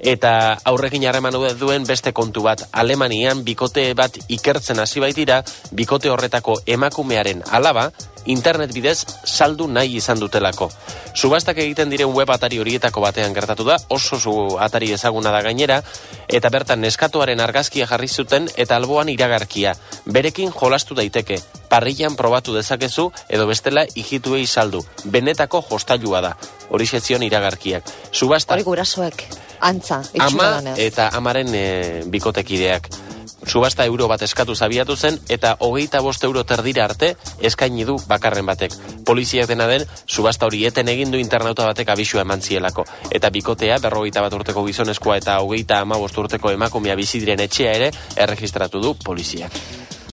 Eta aurrekin harreman duen beste kontu bat, Alemanian bikote bat ikertzen hasi baitira, bikote horretako emakumearen alaba, internet bidez saldu nahi izan dutelako. Subastak egiten diren web atari horietako batean gertatu da, oso zu atari ezaguna da gainera, eta bertan neskatuaren argazkia jarri zuten eta alboan iragarkia. Berekin jolastu daiteke, parrillan probatu dezakezu edo bestela ijituei saldu. Benetako jostailua da, hori sezion iragarkiak. Subasta... Hori gurasoek, antza, Ama eta amaren e, bikotekideak subasta euro bat eskatu zabiatu zen eta hogeita bost euro terdira arte eskaini du bakarren batek. Poliziak dena den, subasta hori eten egin du internauta batek abisua eman zielako. Eta bikotea, berrogeita bat urteko gizonezkoa eta hogeita ama urteko emakumea bizidiren etxea ere erregistratu du poliziak.